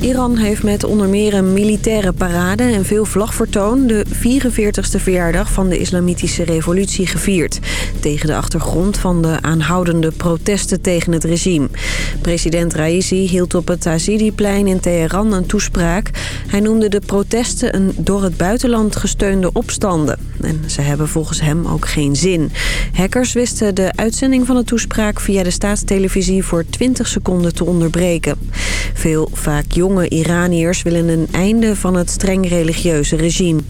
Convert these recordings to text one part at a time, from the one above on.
Iran heeft met onder meer een militaire parade en veel vlagvertoon... de 44ste verjaardag van de Islamitische Revolutie gevierd. Tegen de achtergrond van de aanhoudende protesten tegen het regime. President Raisi hield op het Azidiplein in Teheran een toespraak. Hij noemde de protesten een door het buitenland gesteunde opstanden. En ze hebben volgens hem ook geen zin. Hackers wisten de uitzending van de toespraak via de staatstelevisie voor 20 seconden te onderbreken. Veel, vaak jonge Iraniërs willen een einde van het streng religieuze regime.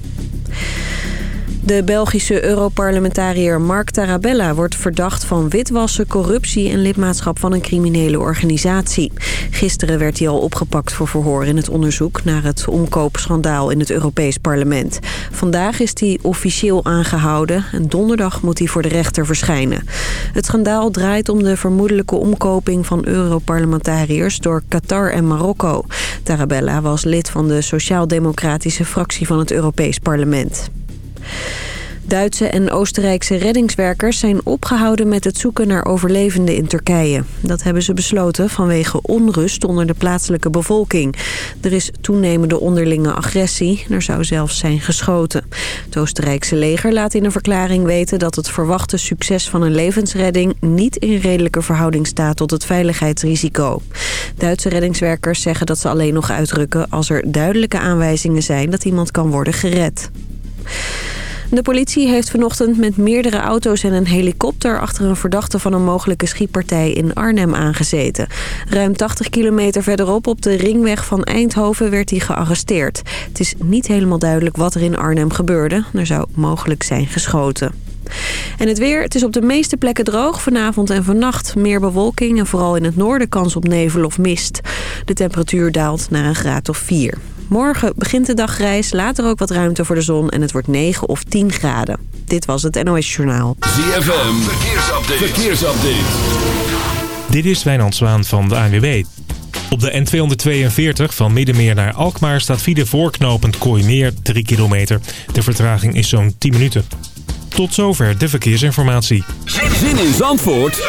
De Belgische Europarlementariër Mark Tarabella wordt verdacht van witwassen, corruptie en lidmaatschap van een criminele organisatie. Gisteren werd hij al opgepakt voor verhoor in het onderzoek naar het omkoopschandaal in het Europees Parlement. Vandaag is hij officieel aangehouden en donderdag moet hij voor de rechter verschijnen. Het schandaal draait om de vermoedelijke omkoping van Europarlementariërs door Qatar en Marokko. Tarabella was lid van de sociaal-democratische fractie van het Europees Parlement. Duitse en Oostenrijkse reddingswerkers zijn opgehouden met het zoeken naar overlevenden in Turkije. Dat hebben ze besloten vanwege onrust onder de plaatselijke bevolking. Er is toenemende onderlinge agressie. Er zou zelfs zijn geschoten. Het Oostenrijkse leger laat in een verklaring weten dat het verwachte succes van een levensredding niet in redelijke verhouding staat tot het veiligheidsrisico. Duitse reddingswerkers zeggen dat ze alleen nog uitrukken als er duidelijke aanwijzingen zijn dat iemand kan worden gered. De politie heeft vanochtend met meerdere auto's en een helikopter... achter een verdachte van een mogelijke schietpartij in Arnhem aangezeten. Ruim 80 kilometer verderop op de ringweg van Eindhoven werd hij gearresteerd. Het is niet helemaal duidelijk wat er in Arnhem gebeurde. Er zou mogelijk zijn geschoten. En het weer, het is op de meeste plekken droog. Vanavond en vannacht meer bewolking en vooral in het noorden kans op nevel of mist. De temperatuur daalt naar een graad of 4. Morgen begint de dag grijs, later ook wat ruimte voor de zon en het wordt 9 of 10 graden. Dit was het NOS Journaal. ZFM, verkeersupdate. verkeersupdate. Dit is Wijnand Zwaan van de ANWB. Op de N242 van Middenmeer naar Alkmaar staat file voorknopend Kooimeer 3 kilometer. De vertraging is zo'n 10 minuten. Tot zover de verkeersinformatie. Zin in Zandvoort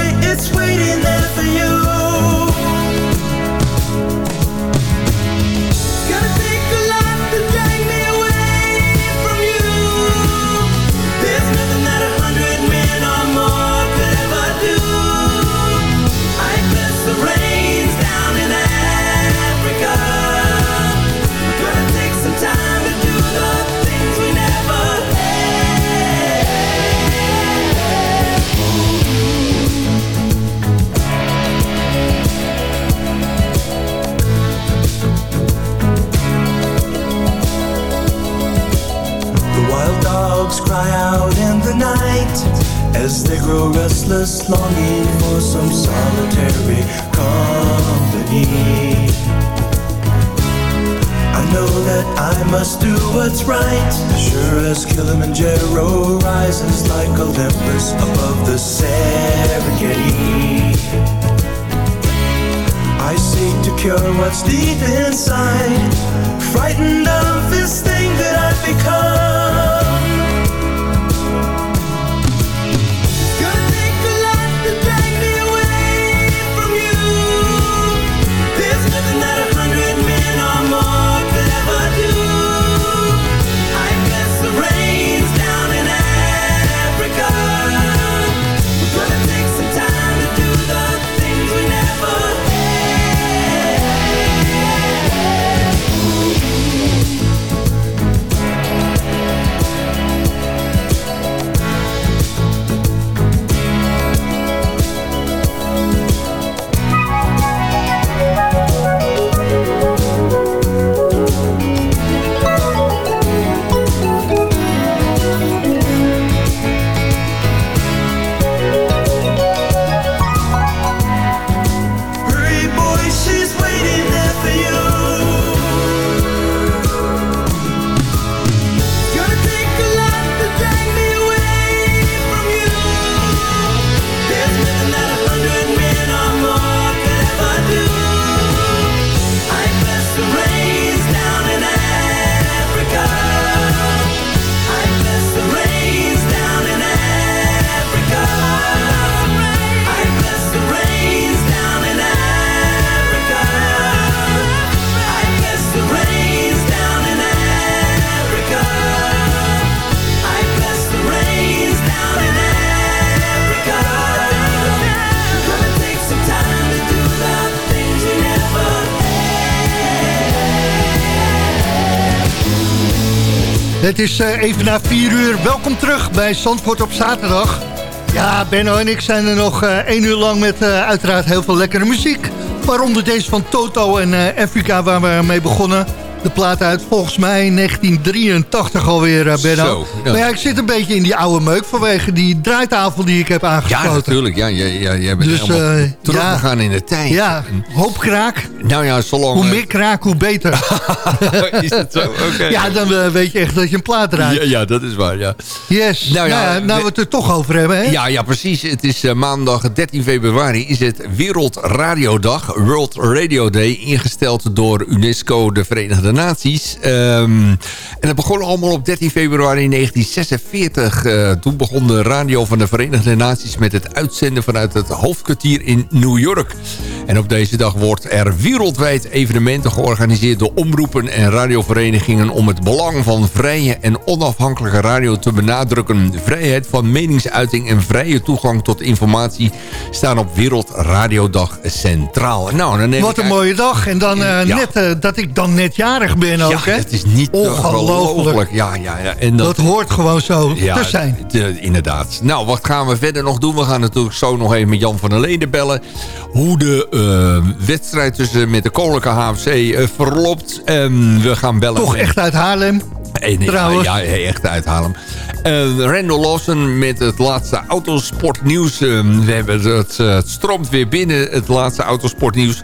Het is eh, even na 4 uur. Welkom terug bij Zandvoort op zaterdag. Ja, Benno en ik zijn er nog uh, één uur lang met uh, uiteraard heel veel lekkere muziek. Waaronder deze van Toto en Afrika waar we mee begonnen de plaat uit volgens mij 1983 alweer, uh, Benno. Zo, ja. Maar ja, ik zit een beetje in die oude meuk vanwege die draaitafel die ik heb aangesloten. Ja, natuurlijk. Ja, jij, jij, jij bent dus, helemaal uh, teruggegaan ja, in de tijd. Ja, hoop kraak. Nou ja, zolang... Hoe meer kraak, hoe beter. is dat zo? Okay. Ja, dan uh, weet je echt dat je een plaat draait. Ja, ja dat is waar, ja. Yes. Nou ja, nou, nou we het er toch over hebben, hè? Ja, ja, precies. Het is maandag 13 februari. Is het Wereldradiodag, World Radio Day, ingesteld door UNESCO, de Verenigde Naties. Um, en dat begon allemaal op 13 februari 1946. Uh, toen begon de radio van de Verenigde Naties met het uitzenden vanuit het hoofdkwartier in New York. En op deze dag wordt er wereldwijd evenementen georganiseerd door omroepen en radioverenigingen om het belang van vrije en onafhankelijke radio te benadrukken. Vrijheid van meningsuiting en vrije toegang tot informatie staan op Wereldradiodag centraal. Nou, dan Wat een mooie dag. En dan uh, ja. net uh, dat ik dan net jarig ben ook, ja, hè? het is niet ongelooflijk. Ja, ja, ja. En dat, dat hoort gewoon zo ja, te zijn. De, inderdaad. Nou, wat gaan we verder nog doen? We gaan natuurlijk zo nog even met Jan van der Leden bellen. Hoe de wedstrijd tussen met de Koninklijke HFC uh, verloopt. En we gaan bellen. Toch echt uit Haarlem? Nee, trouwens. Ja, echt uit Haarlem. Uh, Randall Lawson met het laatste autosportnieuws. Uh, we hebben het, het stroomt weer binnen, het laatste autosportnieuws.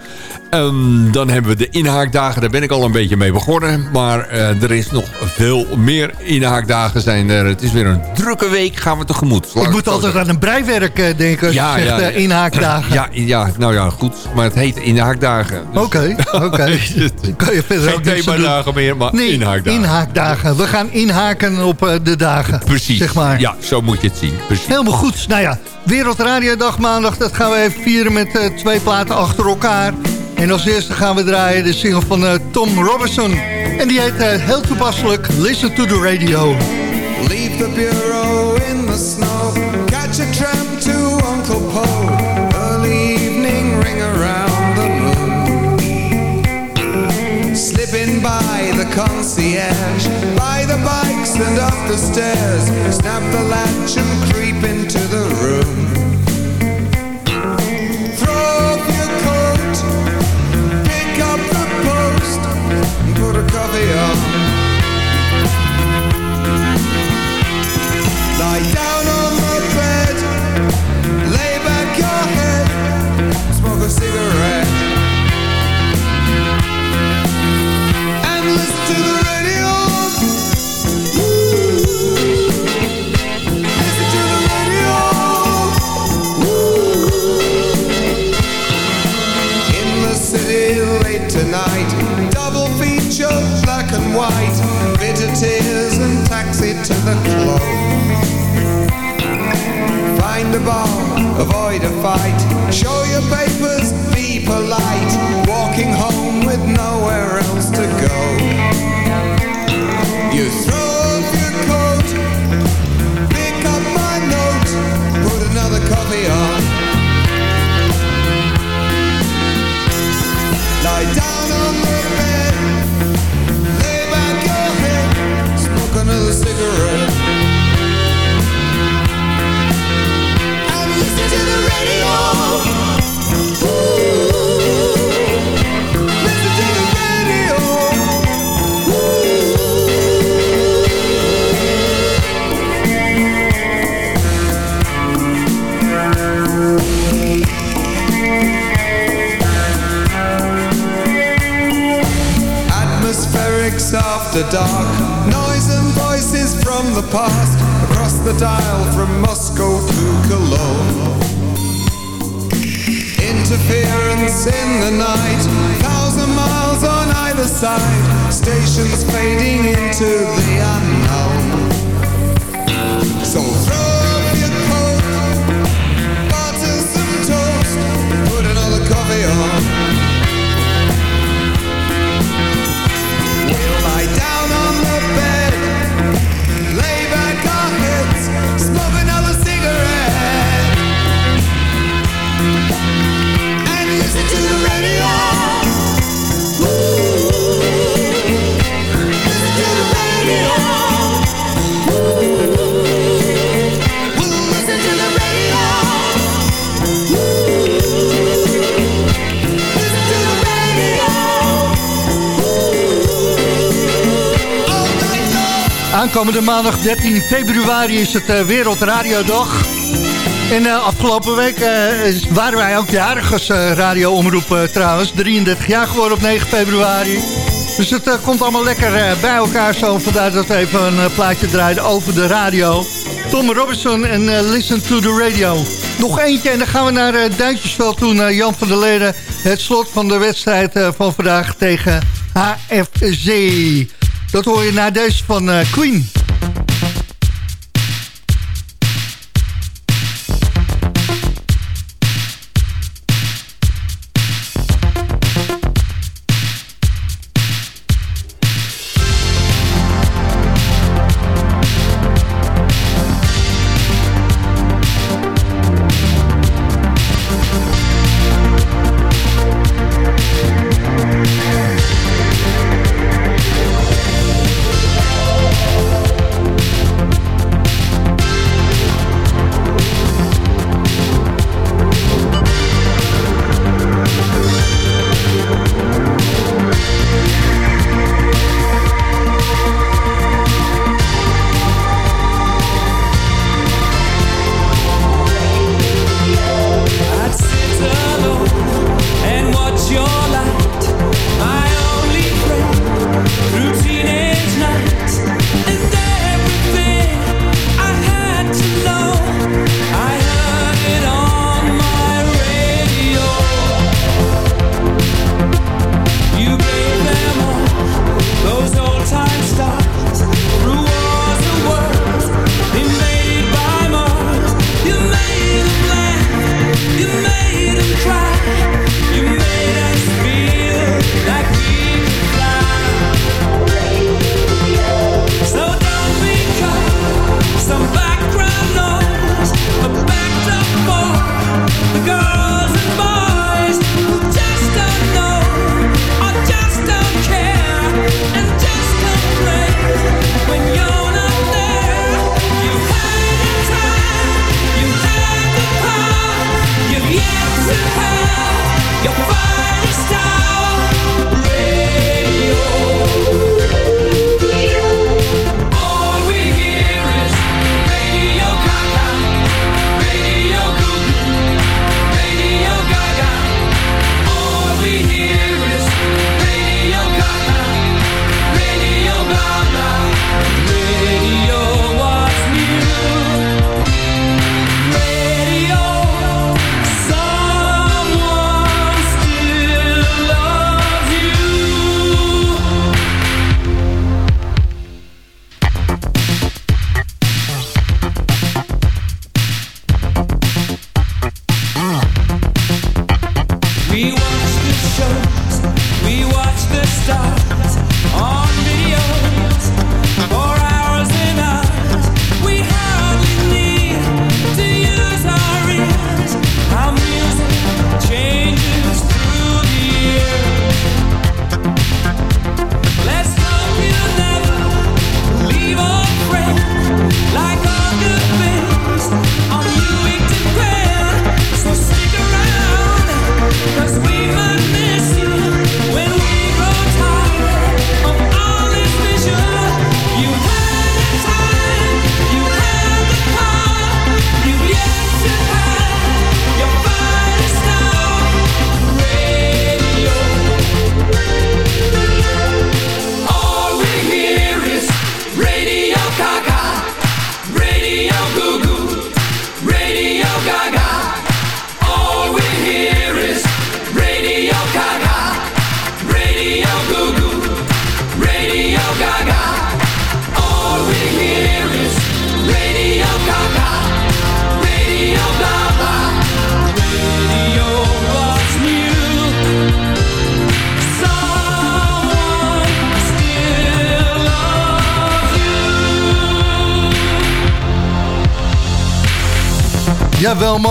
Um, dan hebben we de inhaakdagen, daar ben ik al een beetje mee begonnen. Maar uh, er is nog veel meer inhaakdagen zijn er. Het is weer een drukke week, gaan we tegemoet. ik moet altijd aan een breiwerk uh, denken ja, je zegt ja, uh, inhaakdagen. Ja, ja, nou ja, goed. Maar het heet inhaakdagen. Oké, dus. oké. Okay, okay. kan je verder Geen themadagen meer, maar nee, inhaakdagen. inhaakdagen. We gaan inhaken op de dagen. Precies. Zeg maar. Ja, zo moet je het zien. Precies. Helemaal goed. Nou ja, Wereldradiodag maandag, dat gaan we even vieren met twee platen achter elkaar. En als eerste gaan we draaien de single van uh, Tom Robertson. En die heet uh, heel toepasselijk Listen to the Radio. Leave the bureau in the snow. Catch a tram to Uncle Poe. Early evening ring around the moon. Slipping by the concierge. By the bikes and up the stairs. Snap the latch and creep into the Yeah. Aankomende maandag 13 februari is het eh, Wereldradiodag. En eh, afgelopen week eh, waren wij ook jarig als eh, radioomroep trouwens. 33 jaar geworden op 9 februari. Dus het komt allemaal lekker bij elkaar zo. Vandaar dat we even een plaatje draaiden over de radio. Tom Robinson en Listen to the Radio. Nog eentje en dan gaan we naar eh, Duintjesveld toe. Naar Jan van der Leden. Het slot van de wedstrijd van vandaag tegen HFC. Dat hoor je na deze van eh, Queen. shot.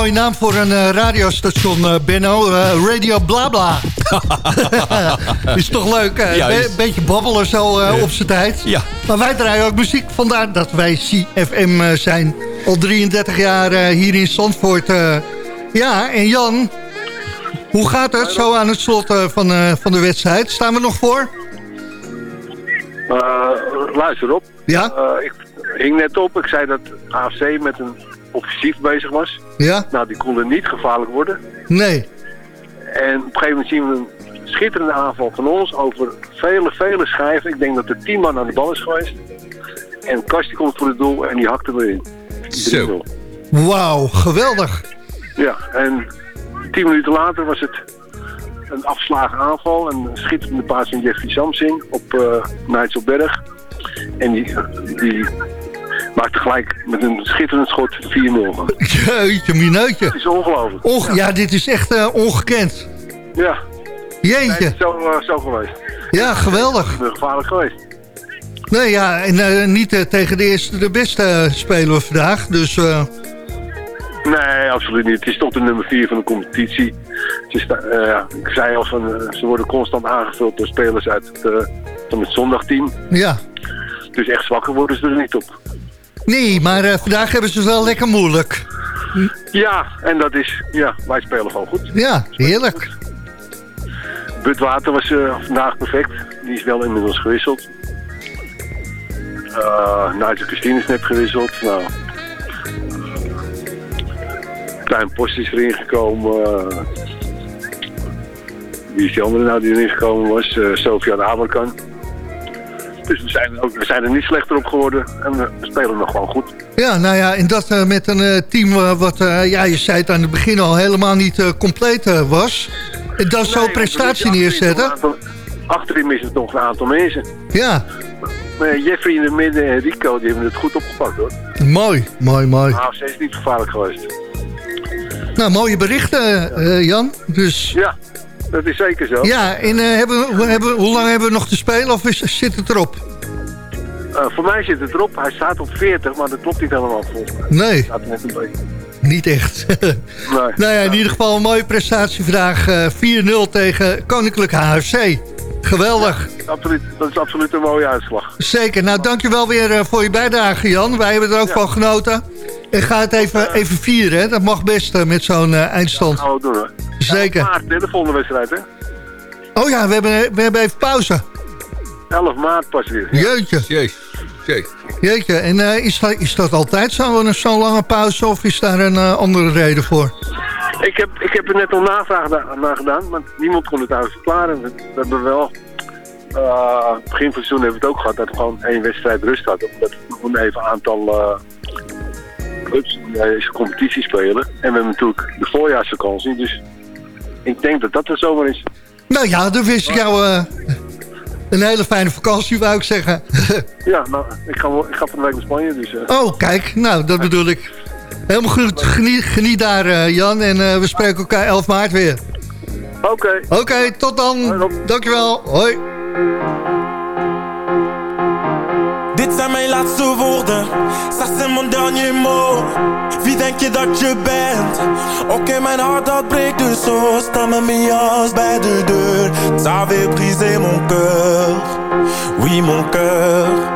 Mooie naam voor een eh, radiostation, eh, Benno. Eh, Radio Blabla. is toch leuk? eh, Ja, be- is- beetje babbelen zo eh, op zijn tijd. Ja. Maar wij draaien ook muziek. Vandaar dat wij CFM zijn. Al 33 jaar eh, hier in Zandvoort. eh, Ja, en Jan, hoe gaat het zo aan het slot van, eh, van de wedstrijd? Staan we nog voor? Eh, luister op. Ja? Eh, ik hing net op. Ik zei dat AFC met een offensief bezig was. Ja? Nou, die konden niet gevaarlijk worden. Nee. En op een gegeven moment zien we een schitterende aanval van ons over vele, vele schijven. Ik denk dat er tien man aan de bal is geweest. En Kast komt voor het doel en die hakte erin. 3-0. Zo. Wauw, geweldig. Ja, en tien minuten later was het een afslagen aanval. Een schitterende paas van Jeffrey Samsing op uh, Nijtselberg. En die, die maakte gelijk met een schitterend schot 4-0. Jeetje, mineutje. Het is ongelooflijk. Onge ja. dit is echt uh, ongekend. Ja. Jeetje. Nee, zo, uh, zo geweest. Ja, geweldig. Gevaarlijk geweest. Nee, ja, en uh, niet tegen de eerste de beste spelen we vandaag, dus... Nee, absoluut niet. Het is toch de nummer 4 van de competitie. Sta, ik zei al, van, ze worden constant aangevuld door spelers uit het, van het zondagteam. Ja. Dus echt zwakker worden ze er niet op. Nee, maar vandaag hebben ze het wel lekker moeilijk. Ja, en dat is... Ja, wij spelen gewoon goed. Ja, heerlijk. Butwater was vandaag perfect. Die is wel inmiddels gewisseld. Uh, Nigel Christine is net gewisseld. Nou, Klein Post is erin gekomen. Uh, wie is die andere nou die erin gekomen was? Uh, Sofian Aberkan. Dus we zijn, ook, we zijn er niet slechter op geworden. En we spelen nog gewoon goed. Ja, nou ja, en dat uh, met een uh, team uh, wat, ja, je zei het aan het begin al, helemaal niet compleet was. En dan nee, zo'n prestatie neerzetten. Aantal, achterin is het nog een aantal mensen. Ja. Maar Jeffrey in het midden en Rico, die hebben het goed opgepakt hoor. Mooi, mooi, mooi. AFC is niet gevaarlijk geweest. Nou, mooie berichten, Jan. Dus... Ja, dat is zeker zo. Ja, en uh, hebben, hebben, hoe lang hebben we nog te spelen of is, zit het erop? Uh, voor mij zit het erop. Hij staat op 40, maar dat klopt niet helemaal volgens mij. Nee. Staat net een beetje. Niet echt. nee. Nou ja, in ieder geval een mooie prestatie vandaag. 4-0 tegen Koninklijk HFC. Geweldig. Ja, absoluut, dat is absoluut een mooie uitslag. Zeker. Nou, dankjewel weer uh, voor je bijdrage, Jan. Wij hebben er ook ja. van genoten. En ga het even, uh, even vieren, hè. Dat mag best uh, met zo'n eindstand. Ja, gaan we doen, hè. Zeker. 11 maart, hè, de volgende wedstrijd, hè. Oh ja, we hebben, we hebben even pauze. 11 maart pas weer. Jeetje. Jeetje. Jeetje. Jeetje. En is, dat, is dat altijd zo'n zo lange pauze of is daar een andere reden voor? Ik heb, ik heb er net al navraag naar gedaan, maar niemand kon het eigenlijk verklaren. We, we hebben wel, uh, begin van het seizoen hebben we het ook gehad, dat we gewoon één wedstrijd rust hadden. Omdat we gewoon even een aantal uh, clubs in deze competitie spelen. En we hebben natuurlijk de voorjaarsvakantie, dus ik denk dat dat er zomaar is. Nou ja, dan wist ik jou uh, een hele fijne vakantie, wou ik zeggen. ja, nou, ik ga, ik ga van de week naar Spanje, dus... Oh, kijk, nou, dat bedoel ik. Helemaal goed. Geniet, geniet daar, uh, Jan. En uh, we spreken elkaar 11 maart weer. Oké. Okay. Oké, okay, tot dan. Hoi, Dankjewel. Hoi. Dit zijn mijn laatste woorden. Ça c'est mon dernier mot. Wie denk je dat je bent? Oké, okay, mijn hart dat breekt dus zo. Sta met mijn jas bij de deur. Ça avait brisé mon cœur. Oui, mon cœur.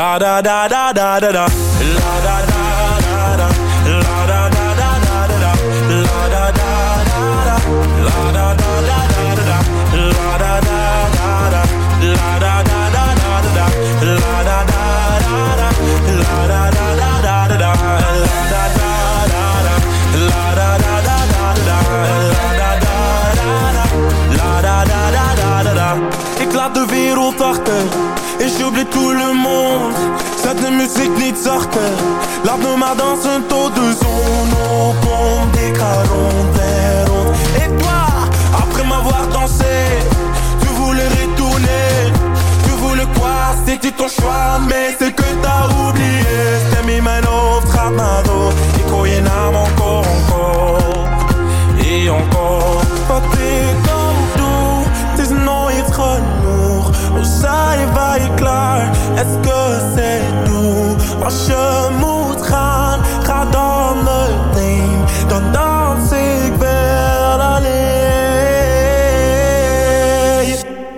La da da da da da. La da da da. La da da da. La da da da. La da da da. La da da da. La da da da. La da da da. La da da da. La da da da. La da da da. La da da da. La da da da da da. Ik laat de wereld achter. Tout le monde. Zet de muziek niet zachter Laat me maar dansen tot de zon opkomt Ik Et toi, après m'avoir dansé Tu voulais retourner. Tu voulais quoi tu ton choix, mais c'est que t'as oublié. Stem in mijn hoofd gaat maar door Ik hoor je naam encore, encore Et encore zijn wij klaar? Que c'est tout? Als je moet gaan, ga dan meteen Dan dans ik wel alleen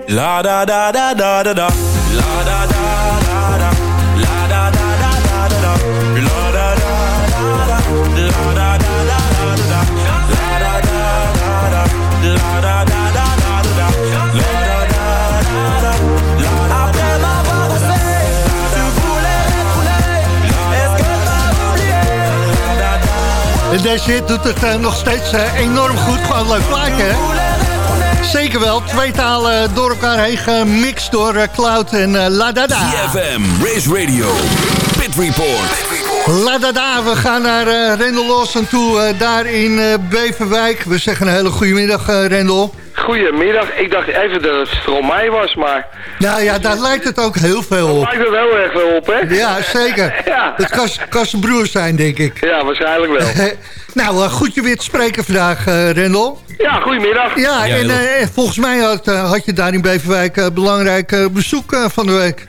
La da da da da da da En deze hit doet het eh, nog steeds eh, enorm goed. Gewoon een leuk plaatje, hè? Zeker wel. Twee talen door elkaar heen gemixt door eh, Cloud en La Dada. CFM, Race Radio, Pit Report. La Dada, we gaan naar eh Rendel Lawson toe, daar in Beverwijk. We zeggen een hele goede middag, Rendel. Goedemiddag. Ik dacht even dat het Stromae was, maar... Nou ja, daar lijkt het ook heel veel op. Lijkt er wel erg veel op, hè? Ja, zeker. Ja. Het kan, kan zijn broer zijn, denk ik. Ja, waarschijnlijk wel. nou, eh, goed je weer te spreken vandaag, eh, Rendel. Ja, goedemiddag. Ja, en eh, volgens mij had, had je daar in Beverwijk eh, belangrijk eh, bezoek eh, van de week.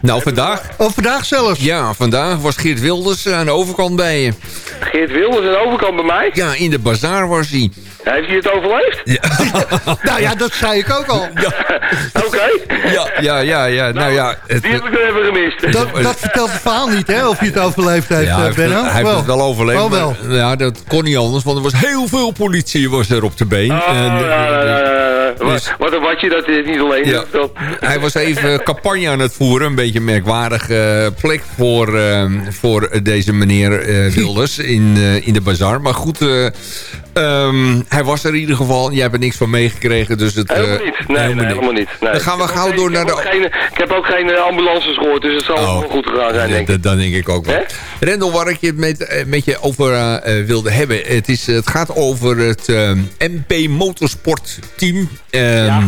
Nou, vandaag? Oh, vandaag zelfs? Ja, vandaag was Geert Wilders aan de overkant bij je. Geert Wilders aan de overkant bij mij. Ja, in de bazaar was hij. Heeft hij het overleefd? nou ja, dat zei ik ook al. Oké. Ja, ja, ja, ja. Nou ja, het, Die heb ik er even gemist. Dat, dat vertelt het verhaal niet, hè? Of hij het overleefd heeft, ja, hij eh, heeft, het, Benno? hij heeft het wel overleefd. Oh, wel. maar, ja, dat kon niet anders, want er was heel veel politie was er op de been. Oh, En, ja, ja, ja, ja. dus- Wat, wat een watje dat hij het niet alleen Ja. Dat- Hij was even campagne aan het voeren. Een beetje een merkwaardige plek voor, eh, voor deze meneer eh, Wilders in, eh, in de bazaar. Maar goed, eh, ehm, hij was er in ieder geval. Jij hebt er niks van meegekregen. Dus het, eh, Helemaal niet. Nee, nee, helemaal niet. Nee. Dan gaan we Ik heb gauw ook door geen- naar de... geen- Ik heb ook geen eh, ambulances gehoord, dus het zal Oh. wel goed gegaan zijn, Ja, denk ik. dat, dat denk ik ook wel. Hè? Rendel, waar ik je het met, eh, met je over eh, eh, wilde hebben. Het, is, het gaat over het eh, MP Motorsport team. Ehm,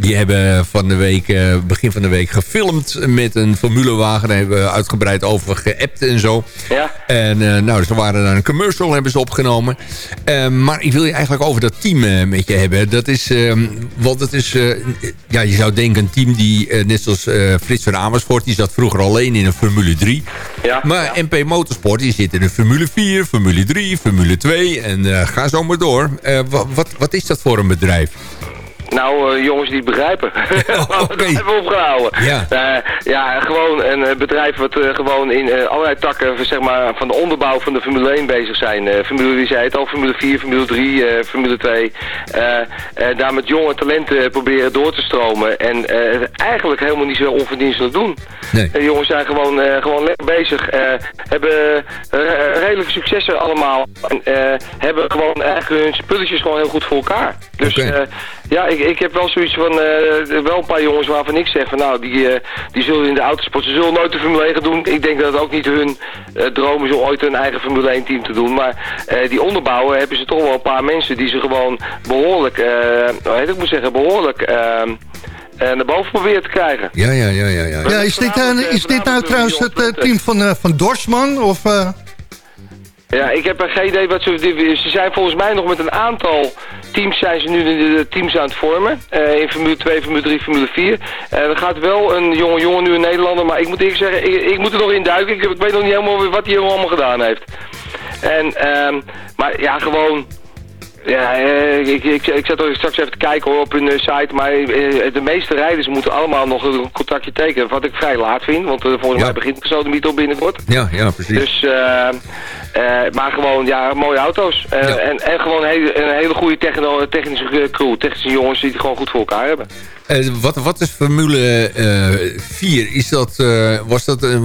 Die hebben van de week, eh, begin van de week gefilmd met een formulewagen. Daar hebben we uitgebreid over geappt en zo. Ja. En eh, nou, ze waren naar een commercial hebben ze opgenomen. Eh, maar ik wil je eigenlijk over dat team met je hebben. Dat is, eh, want het is, ja, je zou denken een team die, net zoals Frits van Amersfoort, die zat vroeger alleen in een Formule 3. Ja. Maar MP Motorsport, die zit in een Formule 4, Formule 3, Formule 2 en ga zo maar door. Eh, wa- wat, wat is dat voor een bedrijf? Nou, eh, jongens die het begrijpen. We het even opgehouden. Ja. Eh, ja, gewoon een eh, bedrijf wat gewoon in allerlei takken van, zeg maar, van de onderbouw van de Formule 1 bezig zijn. Formule, wie zei het al, Formule 4, Formule 3, eh, Formule 2. Eh, eh, daar met jonge talenten proberen door te stromen. En eigenlijk helemaal niet zo onverdienstelijk doen. Nee. De jongens zijn gewoon, gewoon lekker bezig. hebben redelijke successen allemaal. En hebben gewoon eigenlijk hun spulletjes gewoon heel goed voor elkaar. Dus eh, ja, ik, ik heb wel zoiets van, eh, wel een paar jongens waarvan ik zeg van nou, die, eh, die zullen in de autosport, ze zullen nooit de Formule 1 gaan doen. Ik denk dat het ook niet hun eh, droom is om ooit een eigen Formule 1 team te doen. Maar eh, die onderbouwen hebben ze toch wel een paar mensen die ze gewoon behoorlijk, eh heet ik moet zeggen, behoorlijk eh, eh, naar boven proberen te krijgen. Ja, ja, ja, ja. ja. Ja, is dit, is dit nou trouwens het team van, van Dorsman? Of, eh, Ja, ik heb geen idee wat ze... Ze zijn volgens mij nog met een aantal teams zijn ze nu de, teams aan het vormen. Eh, in Formule 2, Formule 3, Formule 4. Eh, er gaat wel een jonge jongen nu in Nederlander, maar ik moet eerlijk zeggen, ik, ik moet er nog in duiken. Ik, weet nog niet helemaal wat die jongen allemaal gedaan heeft. En, ehm, maar ja, gewoon... Ja, eh, ik, ik, ik zat straks even te kijken hoor, op hun eh, site, maar eh, de meeste rijders moeten allemaal nog een contractje tekenen. Wat ik vrij laat vind, want volgens Ja. mij begint de zo binnenkort. Ja, ja, precies. Dus, maar gewoon, ja, mooie auto's. Ja. en, en gewoon een hele, een hele goede techno, technische crew. Technische jongens die het gewoon goed voor elkaar hebben. Eh, wat, wat is Formule eh 4? Is dat, eh, was dat eh,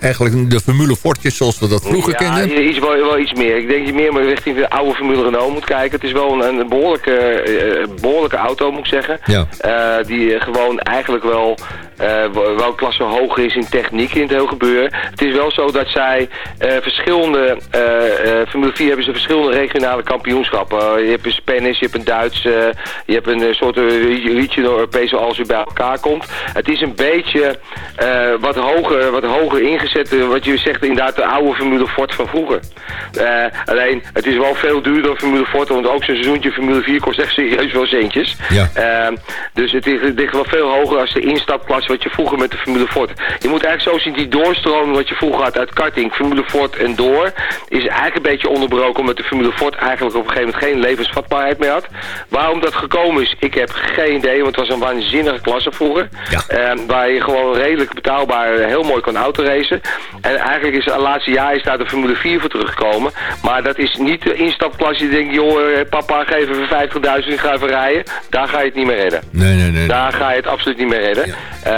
eigenlijk de Formule Fortjes zoals we dat vroeger ja, kenden? Iets, wel, wel iets meer. Ik denk dat je meer maar richting de oude Formule Renault moet kijken. Het is wel een, een behoorlijke, eh, behoorlijke auto, moet ik zeggen. Ja. Eh, die eh, gewoon eigenlijk wel eh, wel wel een klasse hoger is in techniek in het heel gebeuren. Het is wel zo dat zij eh, verschillende, eh, Formule 4 hebben ze verschillende regionale kampioenschappen. Je hebt een Spanish, je hebt een Duits, je hebt een soort regional Europese als je bij elkaar komt. Het is een beetje wat, hoger, wat hoger ingezet, wat je zegt inderdaad de oude Formule Ford van vroeger. Alleen, het is wel veel duurder dan Formule Ford, want ook zo'n seizoentje Formule 4 kost echt serieus wel centjes. Ja. Dus het ligt, het ligt wel veel hoger als de instapklasse wat je vroeger met de Formule Ford. Je moet eigenlijk zo zien, die doorstroming wat je vroeger had uit karting, Formule Ford en door, is eigenlijk een beetje onderbroken omdat de Formule Ford eigenlijk op een gegeven moment geen levensvatbaarheid meer had. Waarom dat gekomen is, ik heb geen idee, want het was een waanzinnige klasse vroeger. Ehm, waar je gewoon redelijk betaalbaar eh, heel mooi kon autoracen. En eigenlijk is het laatste jaar is daar de Formule 4 voor teruggekomen. Maar dat is niet de instapklasse. Je denkt, joh, eh, papa, geef even 50.000, ik ga even rijden. Daar ga je het niet meer redden. Nee, nee, nee. Daar ga je het absoluut niet meer redden. Eh,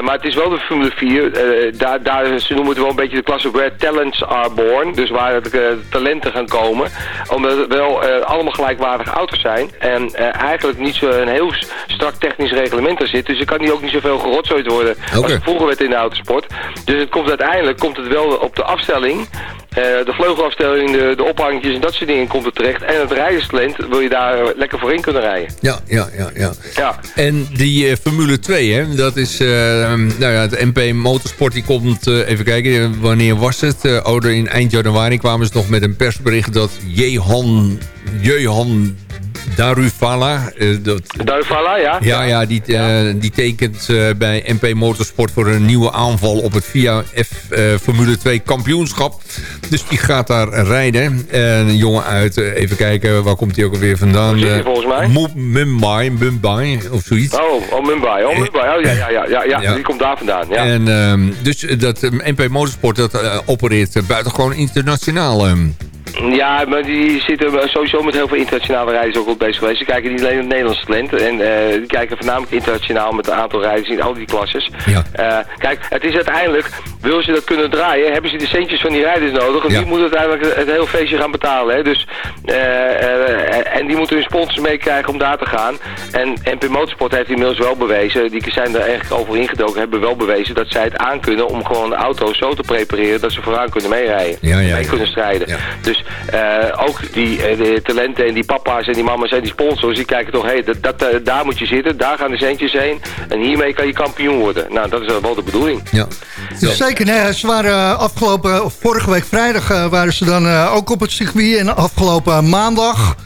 maar het is wel de Formule 4. eh, daar, daar, ze noemen het wel een beetje de klasse where talents are born. Dus waar eh, talenten gaan komen. Omdat het wel eh, allemaal gelijkwaardige auto's zijn. En eh, eigenlijk niet zo een heel strak technisch reglement er zit. Dus er kan hier ook niet zoveel gerotzooid worden als Oké. het vroeger werd in de autosport. Dus het komt uiteindelijk komt het wel op de afstelling. Eh, de vleugelafstelling, de, de ophangjes en dat soort dingen komt er terecht. En het rijderstalent wil je daar lekker voor in kunnen rijden. Ja, ja, ja, ja. Ja. En die eh, Formule 2, hè, dat is, eh, nou ja, het MP Motorsport, die komt, even kijken, wanneer was het? Eh, oh, in eind januari kwamen ze nog met een persbericht dat Jehan, Jehan Darufala, eh, dat, Duivala, ja? ja, ja, die, eh, die tekent eh, bij MP Motorsport voor een nieuwe aanval op het VIA F Formule 2 kampioenschap. Dus die gaat daar rijden. En een jongen uit, even kijken, waar komt hij ook alweer vandaan? Zit volgens mij? Mu- Mumbai, Mumbai of zoiets. Oh, oh Mumbai. Oh, Mumbai. Oh, ja, ja, ja, ja. Die komt daar vandaan. Ja. En ehm, dus dat MP Motorsport dat opereert uh, buitengewoon internationaal. ehm. Ja, maar die zitten sowieso met heel veel internationale rijders ook wel bezig geweest. Ze kijken niet alleen naar het Nederlandse talent. En eh, die kijken voornamelijk internationaal met een aantal rijders in al die klasses. Ja. Eh, kijk, het is uiteindelijk, wil ze dat kunnen draaien, hebben ze de centjes van die rijders nodig. En Ja. die moeten uiteindelijk het hele feestje gaan betalen. Hè. Dus, eh, en die moeten hun sponsors meekrijgen om daar te gaan. En MP Motorsport heeft inmiddels wel bewezen, die zijn er eigenlijk over ingedoken, hebben wel bewezen dat zij het aankunnen om gewoon de auto's zo te prepareren dat ze vooraan kunnen meerijden. Ja, ja, mee kunnen strijden. Ja. Dus eh, ook die eh, de talenten en die papa's en die mama's en die sponsors, die kijken toch, hé, hey, dat, dat, eh, daar moet je zitten, daar gaan de centjes heen. En hiermee kan je kampioen worden. Nou, dat is wel de bedoeling. ja. Dus zeker, nee, ze waren afgelopen, of vorige week vrijdag waren ze dan ook op het circuit en afgelopen maandag.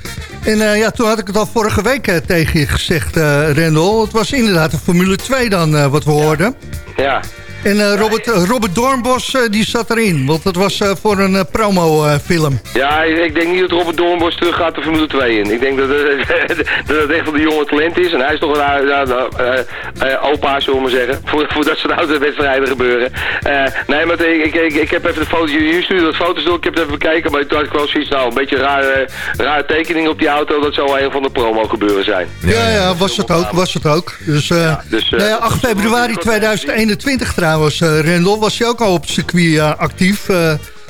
En ja, toen had ik het al vorige week tegen je gezegd, Rendel. Het was inderdaad de Formule 2 dan wat we hoorden. Ja. En eh, Robert, eh, Robert Doornbos eh, die zat erin, want dat was eh, voor een promofilm. Ja, ik denk niet dat Robert Doornbos terug gaat de Formule 2 in. Ik denk dat, het- echt van de jonge talent is. En hij is toch een uh, uh, uh, opa, zullen we maar zeggen. Voor, dat soort autowedstrijden gebeuren. Uh, nee, maar ik, ik, ik, heb even de foto's... Jullie sturen dat foto's door. Ik heb het even bekeken. Maar ik wel zoiets... Nou, een beetje rare, rare tekening op die auto. Dat zou een van de promo gebeuren zijn. Ja, ja, was het ook. Was het ook. Dus, uh, dus nou ja, 8 februari 2021 trouwens, uh, Rendel, was hij ook al op circuit uh, actief.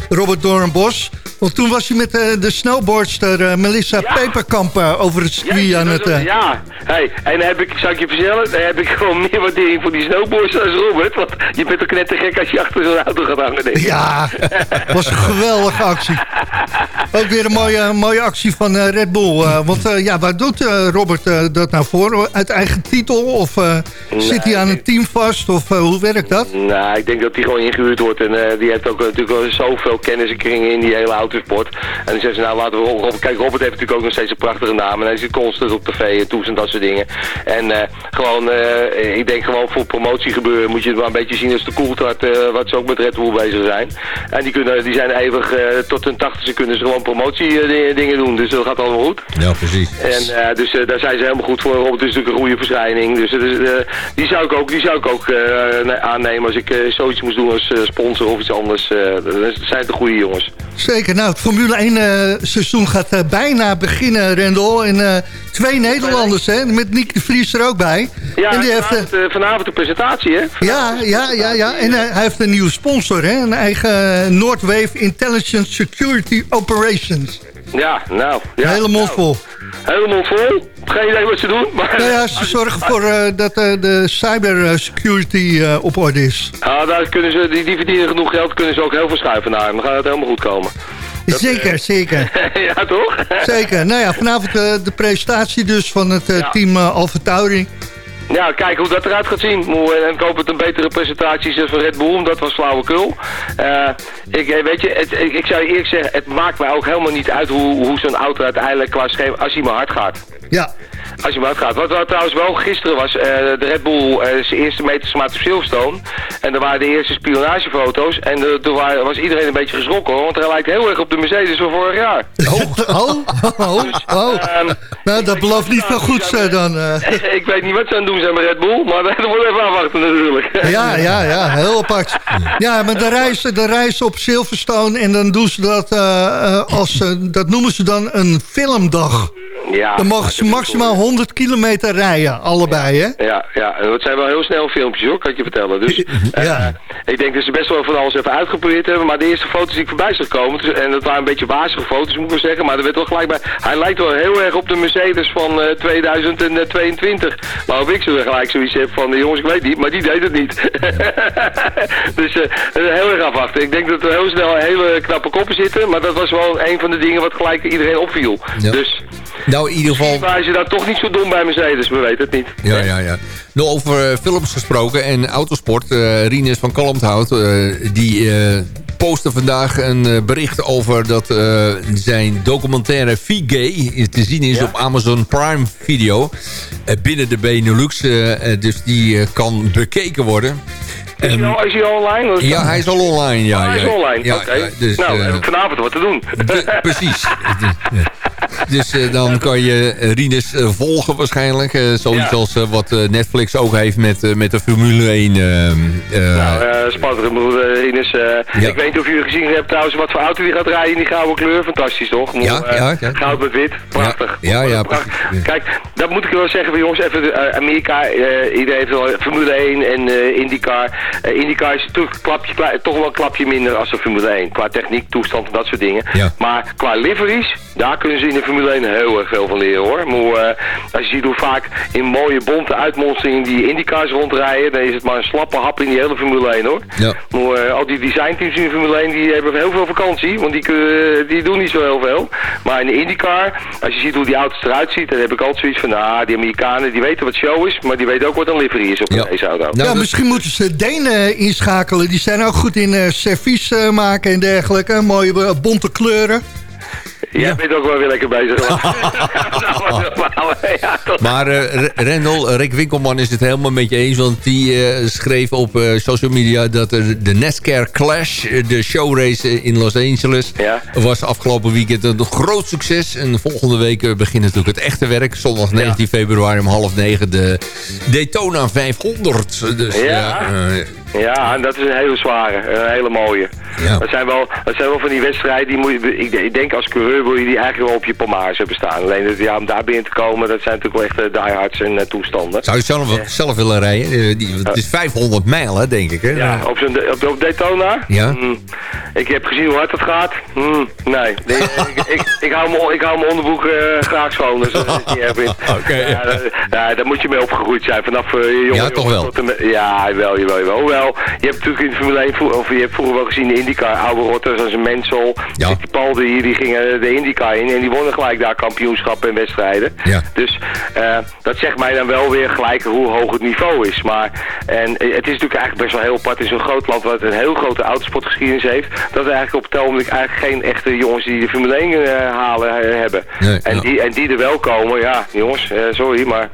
Robert Doornbos. Want toen was hij met uh, de snowboardster uh, Melissa ja. Peperkamp uh, over het circuit ja, aan het... Ja, hey, en heb ik, zou ik je vertellen, dan heb ik gewoon meer waardering voor die snowboardster als Robert. Want je bent ook net te gek als je achter zo'n auto gaat hangen, denk ik. Ja, was een geweldige actie. Ook weer een mooie, mooie actie van Red Bull. Want ja, waar doet Robert dat nou voor? Uit eigen titel? Of nee, zit hij aan een team vast? Of hoe werkt dat? Nou, ik denk dat hij gewoon ingehuurd wordt. En die heeft ook natuurlijk wel zoveel kennis en kringen in die hele autosport. En dan zeggen ze, nou laten we Robert... Kijk, Robert heeft natuurlijk ook nog steeds een prachtige naam. En hij zit constant op tv en toes en dat soort dingen. En uh, gewoon, uh, ik denk gewoon voor promotie gebeuren moet je het maar een beetje zien als de koeltart uh, wat ze ook met Red Bull bezig zijn. En die, kunnen, die zijn eeuwig, tot hun tachtigste kunnen ze gewoon promotie dingen doen. Dus dat gaat allemaal goed. Ja, precies. En dus daar zijn ze helemaal goed voor. Robert is natuurlijk een goede verschijning. Dus die zou ik ook, die zou ik ook aannemen als ik zoiets moest doen als sponsor of iets anders. dat zijn de goede jongens. Zeker. Nou, het Formule 1 uh, seizoen gaat uh, bijna beginnen, Rendel. En uh, twee Nederlanders, hè, met Nick de Vries er ook bij. Ja, en die vanavond, heeft, vanavond de presentatie, hè? Ja, ja, ja, ja. En hij heeft een nieuwe sponsor, hè. Een eigen Noordwave Intelligence Security Operations. Ja, nou. Ja, een hele mond vol. Nou. Helemaal vol. Geen idee wat ze doen. Maar Nou ja, ze zorgen voor eh, dat eh, de cybersecurity eh op orde is. Ah, daar kunnen ze, die, die verdienen genoeg geld, kunnen ze ook heel veel schuiven naar. Dan gaat het helemaal goed komen. Zeker, zeker. ja, toch? Zeker. Nou ja, vanavond eh, de presentatie dus van het eh, team uh, Alfa Tauri. Ja, kijken hoe dat eruit gaat zien. En ik hoop het een betere presentatie is van Red Bull, dat was flauwekul. Eh ik, eh, weet je, het, ik, ik zou je eerlijk zeggen, het maakt mij ook helemaal niet uit hoe, hoe zo'n auto uiteindelijk qua schema, als hij maar hard gaat. Ja. Als je maar gaat. Wat, wat trouwens wel gisteren was, eh, de Red Bull eh, zijn eerste metersmaat op Silverstone. En er waren de eerste spionagefoto's. En toen waren- was iedereen een beetje geschrokken hoor. Want hij lijkt heel erg op de Mercedes van vorig jaar. Oh, oh, oh, Nou, dat belooft niet veel goeds eh, dan. ik weet niet wat ze aan het doen zijn met Red Bull. Maar dat moet even afwachten natuurlijk. Ja, ja, ja, heel apart. Ja, maar de reis, de reis op Silverstone en dan doen ze dat als, dat noemen ze dan een filmdag. Ja, Dan mogen ze maximaal 100 kilometer rijden, allebei, hè? Ja, ja, het zijn wel heel snel filmpjes hoor, kan ik je vertellen. Dus eh, ik denk dat ze best wel van alles even uitgeprobeerd hebben. Maar de eerste foto's die ik voorbij zag komen, dus- en dat waren een beetje wazige foto's moet ik wel zeggen. Maar er werd wel gelijk bij, hij lijkt wel heel erg op de Mercedes van eh, 2022. Maar ik zo gelijk zoiets heb van, jongens ik weet niet, maar die deed het niet. dus eh, heel erg afwachten. Ik denk dat er heel snel hele knappe koppen zitten. Maar dat was wel een van de dingen wat gelijk iedereen opviel. Ja. Dus Nou, in ieder geval... misschien waren ze daar toch niet zo dom bij Mercedes, we weten het niet. Ja, ja, ja. Nog over eh, films gesproken en autosport. eh Rinus van Kalmthout, eh, die eh postte vandaag een bericht over dat eh, zijn documentaire V-Gay te zien is op Amazon Prime Video. binnen de Benelux, dus die eh, kan bekeken worden. Is hij, al, is hij al online? Is- Ja, hij is al online. Ja, Ah, hij is ja. online, Ja, oké. dus, nou, eh, vanavond wat te doen. de- precies. Dus eh, dan kan je eh, Rinus volgen waarschijnlijk. zoiets Ja. als wat Netflix ook heeft met, met de Formule 1. eh, eh, nou, spannend. Ja. ik weet niet of jullie gezien hebben trouwens wat voor auto die gaat rijden in die gouden kleur. Fantastisch toch? Mooi, Ja, ja, ja. Goud met wit. Prachtig. Ja, ja, Prachtig. Kijk, dat moet ik wel zeggen van jongens, even Amerika, iedereen heeft wel Formule 1 en IndyCar. IndyCar is toch, klapje, toch wel een klapje minder als de Formule 1. Qua techniek, toestand en dat soort dingen. Ja. Maar qua liveries, daar kunnen ze in de Formule 1 heel erg veel van leren hoor. Maar, eh, als je ziet hoe vaak in mooie bonte uitmonsteringen die IndyCars rondrijden, dan is het maar een slappe hap in die hele Formule 1 hoor. ja. Maar eh, al die designteams in de Formule 1 die hebben heel veel vakantie, want die, kunnen, die doen niet zo heel veel. Maar in de IndyCar, als je ziet hoe die auto's eruit ziet, dan heb ik altijd zoiets van, nou, die Amerikanen die weten wat show is, maar die weten ook wat een livery is op Ja. een raceauto. Nou, ja, misschien moeten ze Denen inschakelen. Die zijn ook goed in eh servies eh, maken en dergelijke. Mooie eh, bonte kleuren. Jij bent ook wel weer lekker bezig. Ja. Maar eh, R- Rendel, eh, Rick Winkelman is het helemaal met je eens. Want die eh, schreef op eh, social media dat er de NASCAR Clash, eh, de showrace eh, in Los Angeles, Ja. was afgelopen weekend een groot succes. En volgende week eh, begint natuurlijk het echte werk. Zondag 19 februari om half negen de Daytona 500. Dus, Ja. Ja, eh, en dat is een hele zware, een hele mooie. Ja. Dat, zijn wel, dat zijn wel van die wedstrijden, die moet je, ik, ik denk als coureur wil je die eigenlijk wel op je palmaars hebben staan. Alleen dat, ja, om daar binnen te komen, dat zijn natuurlijk wel echt uh, diehards en uh, toestanden. Zou je zelf, zelf willen rijden? Uh, die, het is 500 mijl, hè, denk ik. Hè? Ja, op, zo'n, op, op Daytona? Ja. Mm, ik heb gezien hoe hard het gaat. Mm, nee, ik, ik, ik, hou mijn, ik hou mijn onderbroek graag schoon, dus dat is niet erg in. okay, ja, daar, daar moet je mee opgegroeid zijn, vanaf uh, jongen. Ja, toch wel? Met, ja, wel, jawel, jawel. Hoewel, je hebt natuurlijk in de Formule 1, of je hebt vroeger wel gezien de IndyCar, oude rotters als een Mensel. Ja. Die Palde hier, die gingen de IndyCar in en die wonnen gelijk daar kampioenschappen en wedstrijden. Ja. Dus uh, dat zegt mij dan wel weer gelijk hoe hoog het niveau is. Maar en, het is natuurlijk eigenlijk best wel heel apart in zo'n groot land wat een heel grote autosportgeschiedenis heeft. Dat er eigenlijk op het ogenblik eigenlijk geen echte jongens die de Formule 1 uh, halen uh, hebben. Nee, en, ja. die, en die er wel komen, ja jongens, sorry, maar...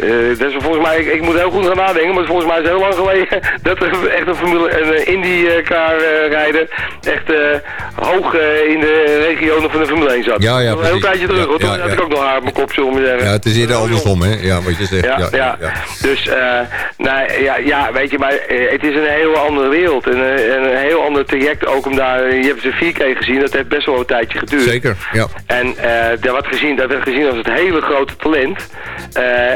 Uh, is volgens mij, ik, ik, moet heel goed gaan nadenken, maar volgens mij is het heel lang geleden dat er echt een Formule een IndyCar uh, rijder echt uh, hoog in de regionen van de Formule 1 zat. Ja, ja, dat een heel tijdje terug, ja, hoor. Toen ja, had ik ook nog haar op mijn kop, zullen we zeggen. Ja, het is eerder andersom, hè? Ja, wat je zegt. Ja, Ja, dus nou, ja, ja, weet je, maar het is een hele andere wereld en een heel ander traject ook om daar, je hebt ze 4K gezien, dat heeft best wel een tijdje geduurd. Zeker, ja. En daar werd gezien, dat werd gezien als het hele grote talent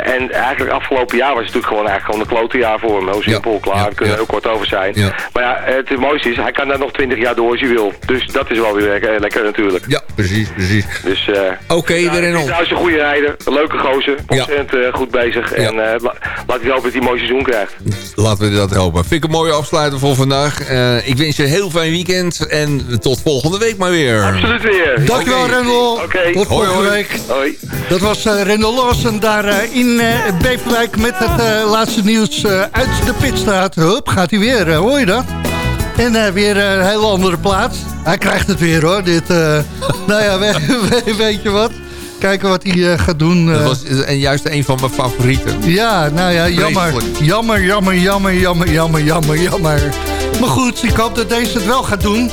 en eigenlijk afgelopen jaar was het natuurlijk gewoon eigenlijk gewoon een klote jaar voor hem. Heel simpel, Ja, klaar, ja, daar kunnen we ja. heel kort over zijn. Ja. Maar ja, het mooiste is, hij kan daar nog 20 jaar door als hij wil. Dus dat is wel weer lekker, lekker natuurlijk. Ja, precies, precies. Dus, eh Oké, ja, weer in het is orde. trouwens een goede rijder, een leuke gozer, ontzettend eh, goed bezig. En eh, la- laat ik hopen dat hij een mooi seizoen krijgt. Laten we dat hopen. Vind ik een mooie afsluiter voor vandaag. Eh, ik wens je een heel fijn weekend. En tot volgende week maar weer. Absoluut weer. Dankjewel, Oké. Rendel. Oké. Tot Hoi, volgende hoi. week. Hoi. Dat was eh Rendel Lawson daar eh, in eh, Beverwijk met het eh, laatste nieuws eh, uit de Pitstraat. Hup, gaat hij weer, eh, hoor je dat? En eh, weer eh, een hele andere plaats. Hij krijgt het weer hoor, dit. eh, nou ja, we- we- weet je wat? Kijken wat hij eh, gaat doen. Dat eh. was en juist een van mijn favorieten. Ja, nou ja, jammer. Jammer, jammer, jammer, jammer, jammer, jammer, jammer. Maar goed, ik hoop dat deze het wel gaat doen.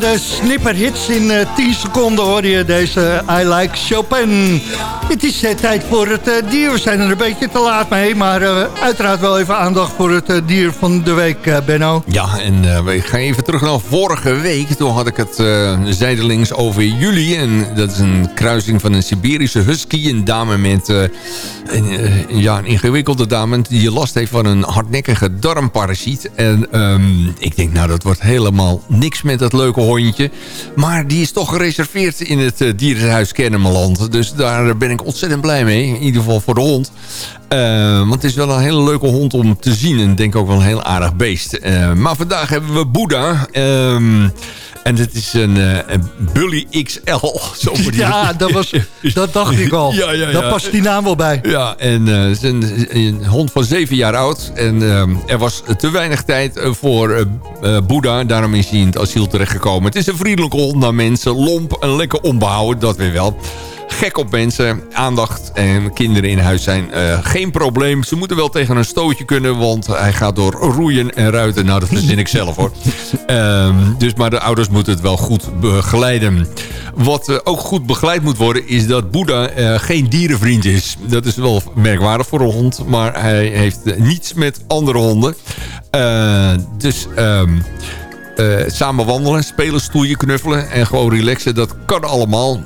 De snipperhits in eh, 10 seconden hoor je deze I Like Chopin. Het is eh, tijd voor het eh, dier. We zijn er een beetje te laat mee. Maar uiteraard wel even aandacht voor het dier van de week, Benno. Ja, en eh, ik ga even terug vorige week. Toen had ik het eh, zijdelings over juli. En dat is een kruising van een Siberische husky. Een dame met eh, een, eh, ja, een ingewikkelde dame die last heeft van een hardnekkige darmparasiet. En ehm, ik denk, nou, dat wordt helemaal niks met dat leuke hondje. Maar die is toch gereserveerd in het dierenhuis Kennemerland. Dus daar ben ik ontzettend blij mee. In ieder geval voor de hond. Uh, want het is wel een hele leuke hond om te zien. En denk ook wel een heel aardig beest. Uh, maar vandaag hebben we Boeddha. Um, en dit is een, een Bully XL. Zo ja, dat, was, dat dacht ik al. ja, ja, ja. Daar past die naam wel bij. Ja, en uh, het is een, een, hond van zeven jaar oud. En er was te weinig tijd voor Boeddha. Daarom is hij in het asiel terechtgekomen. Het is een vriendelijke hond naar mensen. Lomp en lekker onbehouden, dat weer wel gek op mensen. Aandacht en kinderen in huis zijn uh, geen probleem. Ze moeten wel tegen een stootje kunnen, want hij gaat door roeien en ruiten. Nou, dat verzin ik zelf hoor. Um, dus, maar de ouders moeten het wel goed begeleiden. Wat uh, ook goed begeleid moet worden, is dat Boeddha uh, geen dierenvriend is. Dat is wel merkwaardig voor een hond, maar hij heeft niets met andere honden. dus... Um, uh, samen wandelen, spelen, stoeien, knuffelen en gewoon relaxen. Dat kan allemaal.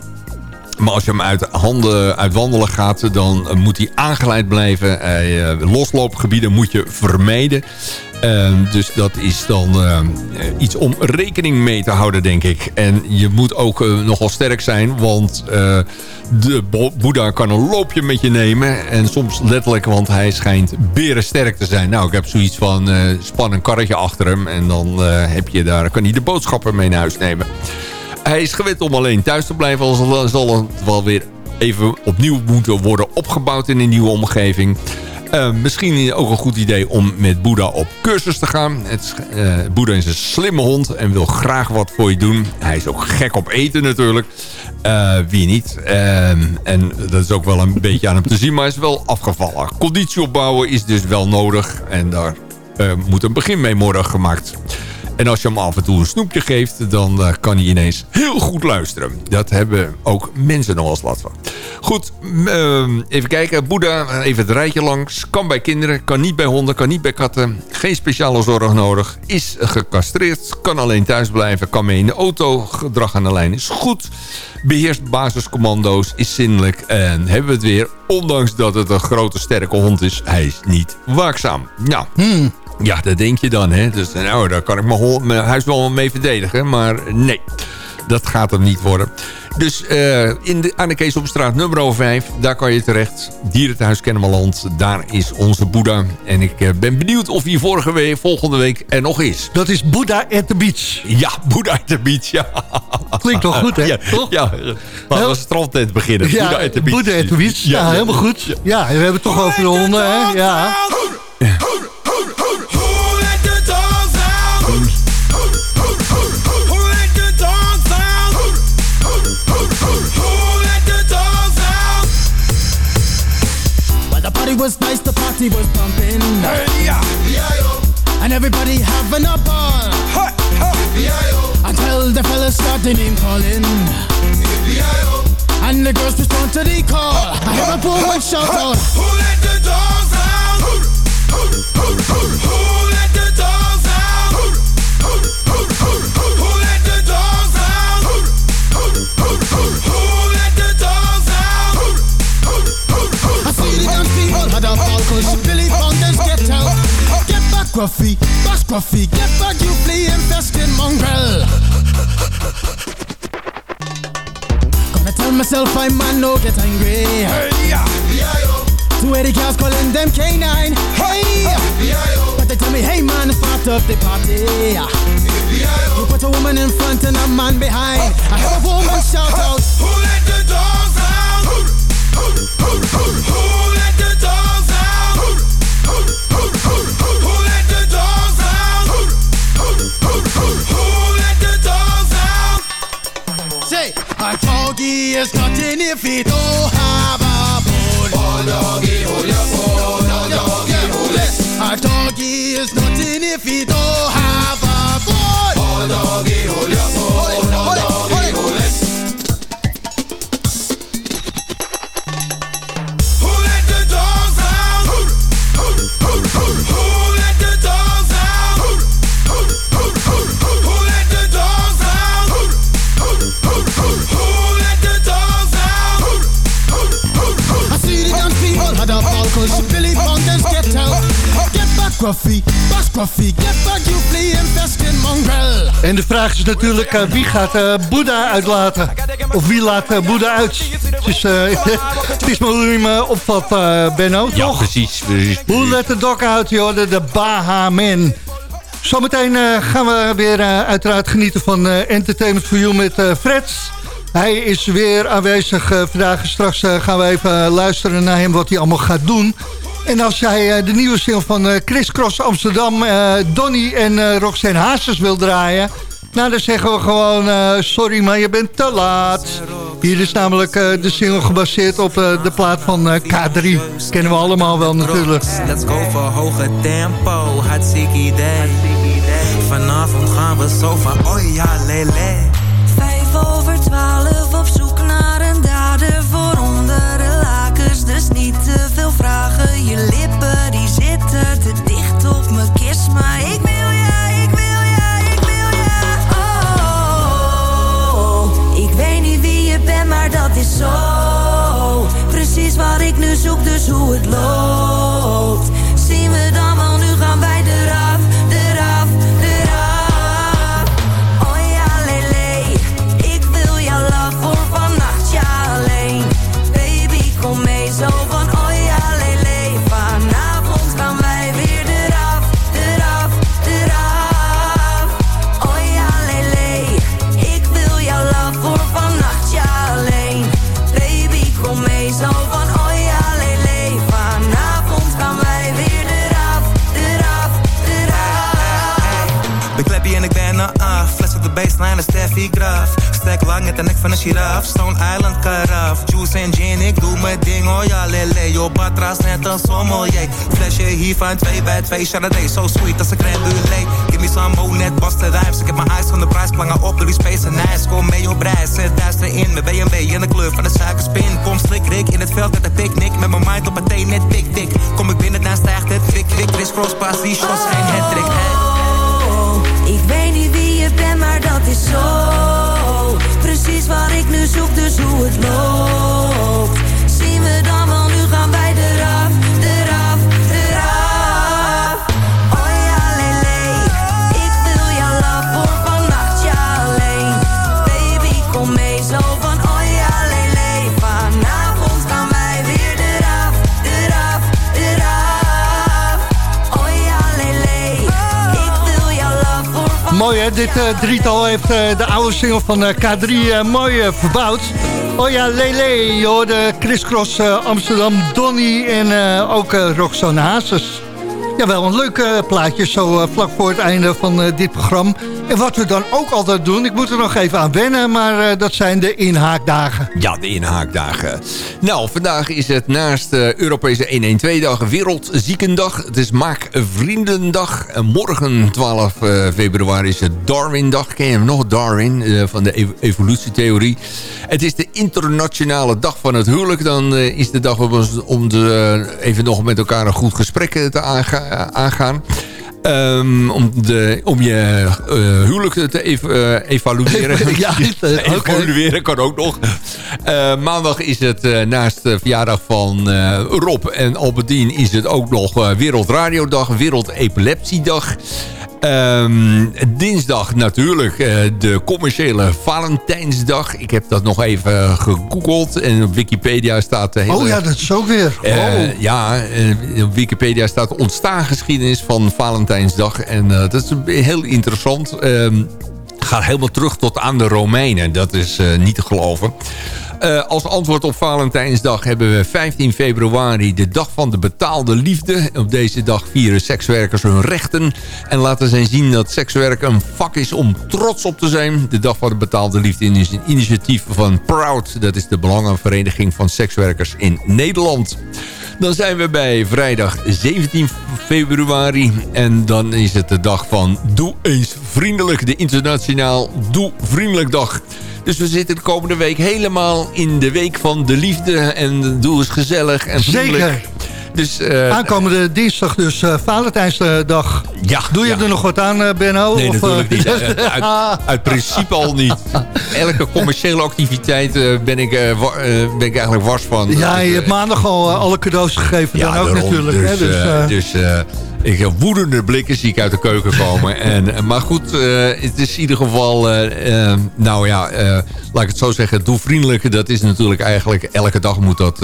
Maar als je hem uit handen uit wandelen gaat, dan moet hij aangeleid blijven. Uh, losloopgebieden moet je vermijden. Uh, dus dat is dan uh, iets om rekening mee te houden, denk ik. En je moet ook uh, nogal sterk zijn, want de Boeddha kan een loopje met je nemen. En soms letterlijk, want hij schijnt berensterk te zijn. Nou, ik heb zoiets van, span een karretje achter hem en dan heb je daar, kan hij de boodschappen mee naar huis nemen. Hij is gewend om alleen thuis te blijven. Al zal het wel weer even opnieuw moeten worden opgebouwd in een nieuwe omgeving. Uh, misschien ook een goed idee om met Boeddha op cursus te gaan. Uh, Boeddha is een slimme hond en wil graag wat voor je doen. Hij is ook gek op eten natuurlijk. Uh, wie niet. en dat is ook wel een beetje aan hem te zien, maar hij is wel afgevallen. Conditie opbouwen is dus wel nodig. En daar moet een begin mee worden gemaakt. En als je hem af en toe een snoepje geeft, dan uh, kan hij ineens heel goed luisteren. Dat hebben ook mensen nog eens wat van. Goed, uh, even kijken. Boeddha, even het rijtje langs. Kan bij kinderen, kan niet bij honden, kan niet bij katten. Geen speciale zorg nodig. Is gecastreerd, kan alleen thuis blijven, kan mee in de auto. Gedrag aan de lijn is goed. Beheerst basiscommando's, is zinnelijk. En hebben we het weer, ondanks dat het een grote sterke hond is, hij is niet waakzaam. Nou, hmm. Ja, dat denk je dan, hè. Dus nou, daar kan ik mijn, mijn huis wel mee verdedigen. Maar nee, dat gaat hem niet worden. Dus uh, in de, aan de Keesopstraat nummer 5, daar kan je terecht. Dierenthuis Kennemerland, daar is onze Boeddha. En ik uh, ben benieuwd of hij vorige week, volgende week er nog is. Dat is Boeddha at the Beach. Ja, Boeddha at the Beach, ja. Klinkt toch goed, hè? Ja, toch? Ja, laten we strandtent beginnen. Ja, Boeddha at the Beach. Boeddha at the Beach, ja, ja helemaal goed. Ja, we hebben het toch over de honden, hè? Ja. Was nice, the party was pumping. Hey, yeah. And everybody having a ball. Until the fellas started name calling. And the girls respond to the call. I hear a woman shout out. Who let the dogs out? Who, who, who, who, who a ball cause Billy Fountains get out. Get back, Gruffy, bash Gruffy, get back, you flea infested mongrel. Gonna tell myself I man no get angry. Hey, yeah. Two eighty cars calling them K9. Hey, but they tell me, hey man, start up the party. You put a woman in front and a man behind. I have a woman shout out. Who let the dogs out? Who, who, who, who, who doggy is nothing if he don't have a bone. Oh, doggy, hold your bone. Oh, doggy, hold it. A doggy is nothing if he don't have a bone. Oh, doggy, get back, you mongrel. En de vraag is natuurlijk, eh, wie gaat eh Boeddha uitlaten? Of wie laat eh, Boeddha uit? Het is, eh, het is maar hoe je me opvat, Benno, Ja, toch? precies. precies. Hoe let de dog uit, joh, de, Bahaman. Zometeen eh, gaan we weer eh, uiteraard genieten van eh, Entertainment for You met eh Freds. Hij is weer aanwezig vandaag. Straks eh, gaan we even luisteren naar hem wat hij allemaal gaat doen. En als jij eh, de nieuwe single van eh, Chris Cross Amsterdam, eh, Donny en Roxanne Hazes wil draaien... Nou, dan zeggen we gewoon, sorry, maar je bent te laat. Hier is namelijk de single gebaseerd op de plaat van eh, K3. Kennen we allemaal wel natuurlijk. Let's go voor hoger tempo, hartstikke idee. Vanavond gaan we zo van, oh ja, lele. 2 bij 2. Chardonnay, so sweet als een crème Mooi hè, dit eh, drietal heeft eh, de oude single van eh, K3 eh, mooi verbouwd. Oh ja, Lele, je hoorde Chris Cross eh, Amsterdam, Donny en ook Roxanne. Ja, wel een leuk plaatje zo vlak voor het einde van dit programma. En wat we dan ook altijd doen, ik moet er nog even aan wennen... maar eh, dat zijn de inhaakdagen. Ja, de inhaakdagen. Nou, vandaag is het naast de Europese 112-dag Wereldziekendag. Het is Maak Vriendendag. En morgen, 12 eh, februari, is het Darwin-dag. Ken je hem nog, Darwin, eh, van de ev- evolutietheorie. Het is de internationale dag van het huwelijk. Dan eh, is de dag om, om de, eh, even nog met elkaar een goed gesprek eh, te aanga- aangaan. Ehm, om, de, om je eh, huwelijk te ev- eh, evalueren. Ja, evalueren kan ook nog. Eh, maandag is het naast de verjaardag van Rob en Albertine... is het ook nog eh, Wereldradiodag, Wereldepilepsiedag. Ehm, dinsdag natuurlijk eh, de commerciële Valentijnsdag. Ik heb dat nog even gegoogeld. En op Wikipedia staat... De hele, Oh ja, dat is ook weer. eh, Oh. ja, eh, op Wikipedia staat de ontstaangeschiedenis van Valentijnsdag. En dat is heel interessant. Ehm, gaat helemaal terug tot aan de Romeinen. Dat is niet te geloven. Eh, als antwoord op Valentijnsdag hebben we 15 februari de dag van de betaalde liefde. Op deze dag vieren sekswerkers hun rechten. En laten zij zien dat sekswerk een vak is om trots op te zijn. De dag van de betaalde liefde is een initiatief van Proud. Dat is de belangenvereniging van sekswerkers in Nederland. Dan zijn we bij vrijdag 17 februari. En dan is het de dag van Doe eens vriendelijk. De internationaal Doe vriendelijk dag. Dus we zitten de komende week helemaal in de week van de liefde. En doe eens gezellig en vriendelijk. Zeker. Dus, eh, Aankomende dinsdag dus uh, Valentijnsdag. Ja, Doe je ja. er nog wat aan, uh, Benno? Nee, of, natuurlijk niet. Uit, uit, principe al niet. Elke commerciële activiteit ben, ik, ben ik eigenlijk wars van. Ja, je hebt maandag al alle cadeaus gegeven ja, dan ook daarom, natuurlijk. Dus, hè, dus, dus Ik heb woedende blikken zie ik uit de keuken komen. En, eh, maar goed, eh, het is in ieder geval... eh, nou ja, laat ik het zo zeggen. Doe vriendelijk. Dat is natuurlijk eigenlijk... Elke dag moet dat,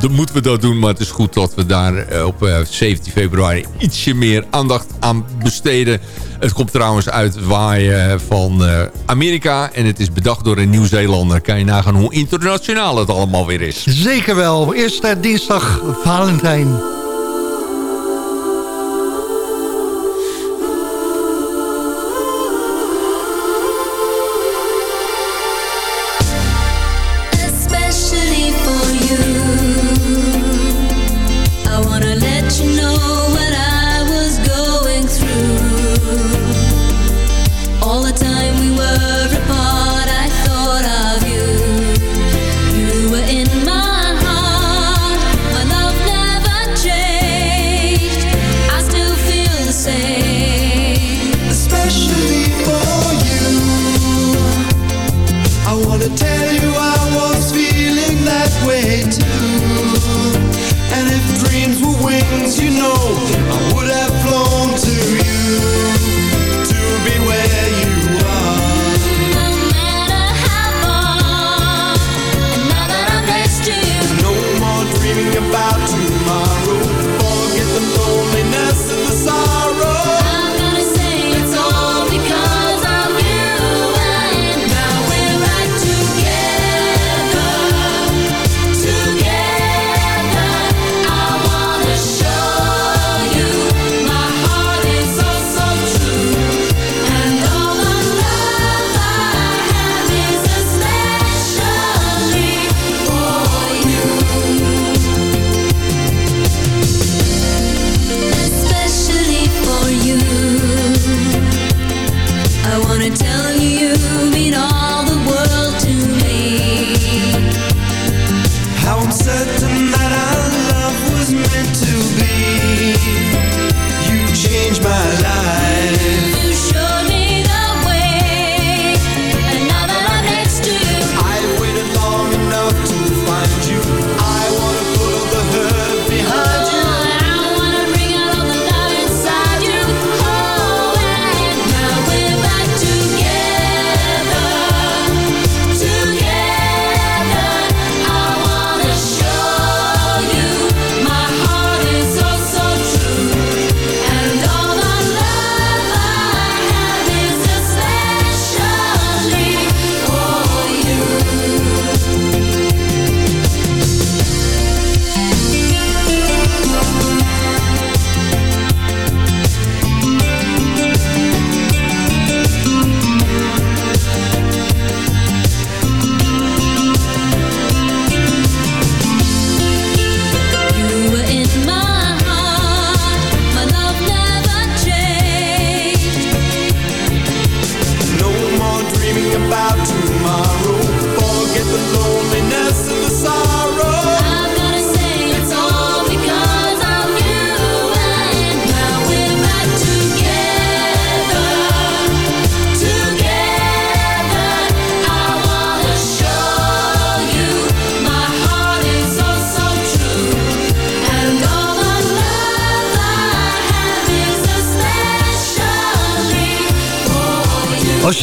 dat moeten we dat doen. Maar het is goed dat we daar op eh, 17 februari... ietsje meer aandacht aan besteden. Het komt trouwens uit waaien van Amerika. En het is bedacht door een Nieuw-Zeelander. Kan je nagaan hoe internationaal het allemaal weer is. Zeker wel. Eerste dinsdag Valentijn.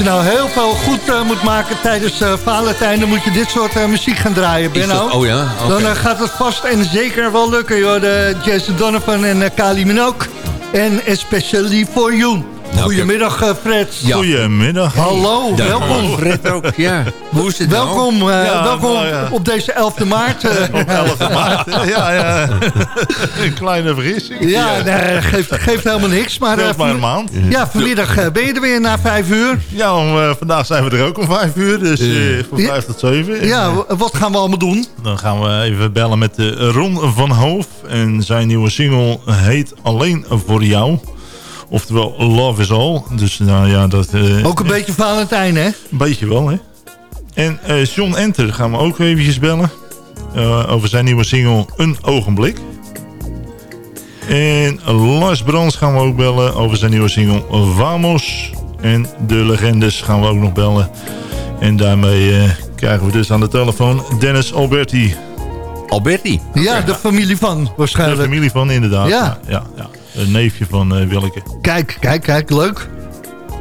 Je nou heel veel goed eh, moet maken tijdens eh Valentijn... dan moet je dit soort eh, muziek gaan draaien, Benno. oh ja? Dan gaat het vast en zeker wel lukken, joh. De Jason Donovan en uh, Kali Minogue. En especially for you. Goedemiddag, eh, Fred. Ja. Goedemiddag. Hallo, welkom. Fred ook, ja. Hoe is het nou? Welkom, eh, Ja, welkom nou ja. op deze 11e maart. eh. Op 11 maart. Ja, ja. Een kleine vergissing. ja, nee, geeft, geeft helemaal niks. Maar, Speelt maar een van- maand. Ja, vanmiddag ben je er weer na vijf uur. Ja, om, vandaag zijn we er ook om 5 uur. Dus eh, van Ja. 5 tot 7. En, Ja, wat gaan we allemaal doen? Dan gaan we even bellen met Ron van Hoof. En zijn nieuwe single heet Alleen voor jou. Oftewel Love is All. Dus nou ja, dat... eh, Ook een beetje Valentijn, hè? Een beetje wel, hè. En eh, John Enter gaan we ook eventjes bellen. eh, over zijn nieuwe single Een Ogenblik. En Lars Brands gaan we ook bellen over zijn nieuwe single Vamos. En de legendes gaan we ook nog bellen. En daarmee eh, krijgen we dus aan de telefoon Dennis Alberti. Alberti? Ja, de familie van, De waarschijnlijk. familie van, inderdaad. Ja. ja, ja. Een neefje van eh, Willeke. Kijk, kijk, kijk, leuk.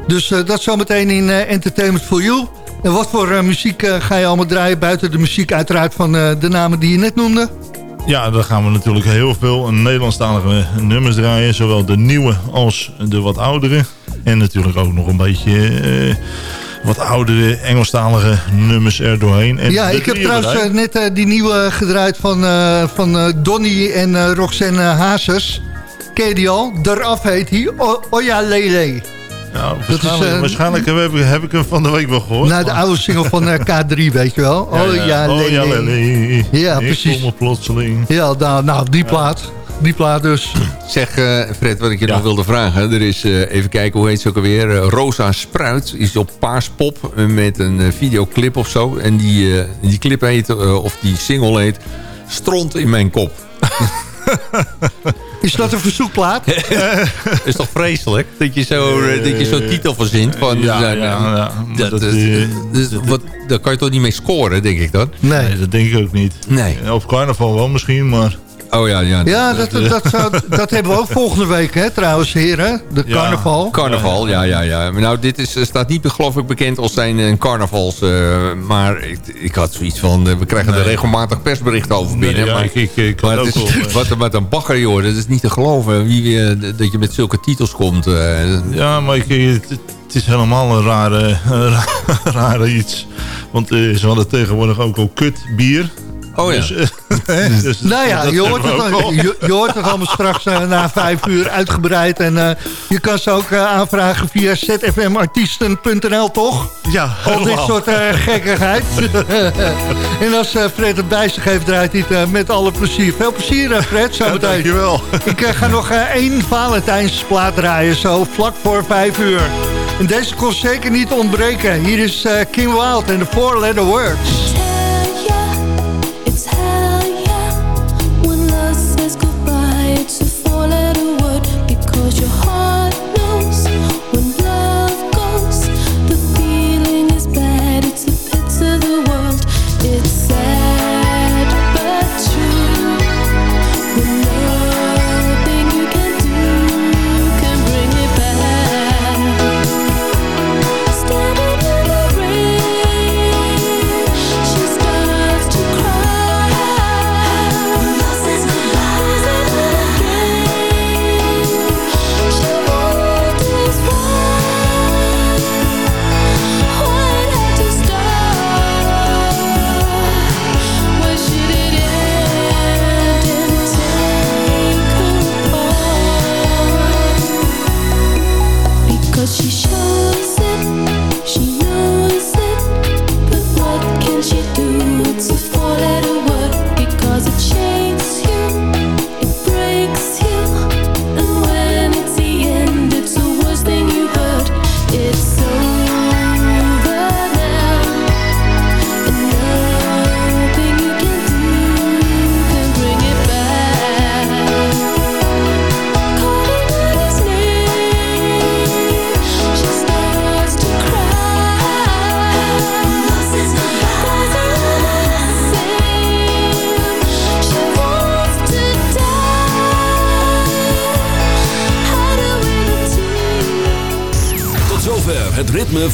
Dus eh, dat zometeen in eh, Entertainment for You. En wat voor eh, muziek eh, ga je allemaal draaien buiten de muziek uiteraard van eh, de namen die je net noemde? Ja, dan gaan we natuurlijk heel veel Nederlandstalige nummers draaien. Zowel de nieuwe als de wat oudere. En natuurlijk ook nog een beetje eh, wat oudere Engelstalige nummers er doorheen. En ja, ik heb trouwens eh, net eh, die nieuwe gedraaid van, eh van eh, Donny en eh, Roxanne Hazes. Ken je die al? Daaraf heet hij Oja Lele. Ja, is, waarschijnlijk eh, waarschijnlijk heb, ik, heb ik hem van de week wel gehoord. Nou, de oude single van eh, K3, weet je wel. Ja, Oh ja. Oh, ja, Lele. Ja, Ik precies. kom er plotseling. Ja, nou, nou die plaat. Die plaat dus. Zeg eh, Fred, wat ik je nog wilde vragen. Er is, eh, even kijken, hoe heet ze ook alweer? Rosa Spruit is op Paaspop met een videoclip of zo. En die, die clip heet, of die single heet... Stront in mijn kop. Is dat een verzoekplaat? is toch vreselijk? Dat je zo, eh, dat je zo'n titel verzint. Van, Ja, ja, eh, ja. dat, Dat, is- eh, dus wat, daar kan je toch niet mee scoren, denk ik dan? Nee. Nee, dat denk ik ook niet. Nee. Op carnaval wel misschien, maar... Oh ja, ja. Ja, dat, dat, zou- dat hebben we ook volgende week, hè, trouwens, heren. De Ja. carnaval. Carnaval, ja, ja, ja. Maar nou, dit is, eh, staat niet, geloof ik, bekend als zijn een carnavals. eh, maar ik, ik had zoiets van, eh, we krijgen er regelmatig persberichten over binnen. Nee, ja, maar ik- ik- ik maar had het ook is, eh, wat, wat een bagger, joh. Dat is niet te geloven. Wie, weer- dat je met zulke titels komt. eh. Ja, maar ik, het, het is helemaal een rare, rare iets. Want eh, ze hadden tegenwoordig ook al kut bier. Oh ja. Dus, eh, dus Nou ja, je hoort, het, al- je, je hoort het allemaal straks eh, na vijf uur uitgebreid. En eh, je kan ze ook aanvragen via zfmartiesten.nl, toch? Ja, Al dit soort gekkigheid. en als eh, Fred het bij zich heeft, draait hij het eh, met alle plezier. Veel plezier, Fred, zo Ja, meteen. dankjewel. Ik ga nog één Valentijnsplaat draaien, zo vlak voor vijf uur. En deze kon zeker niet ontbreken. Hier is eh, King Wild en de Four Letter Words.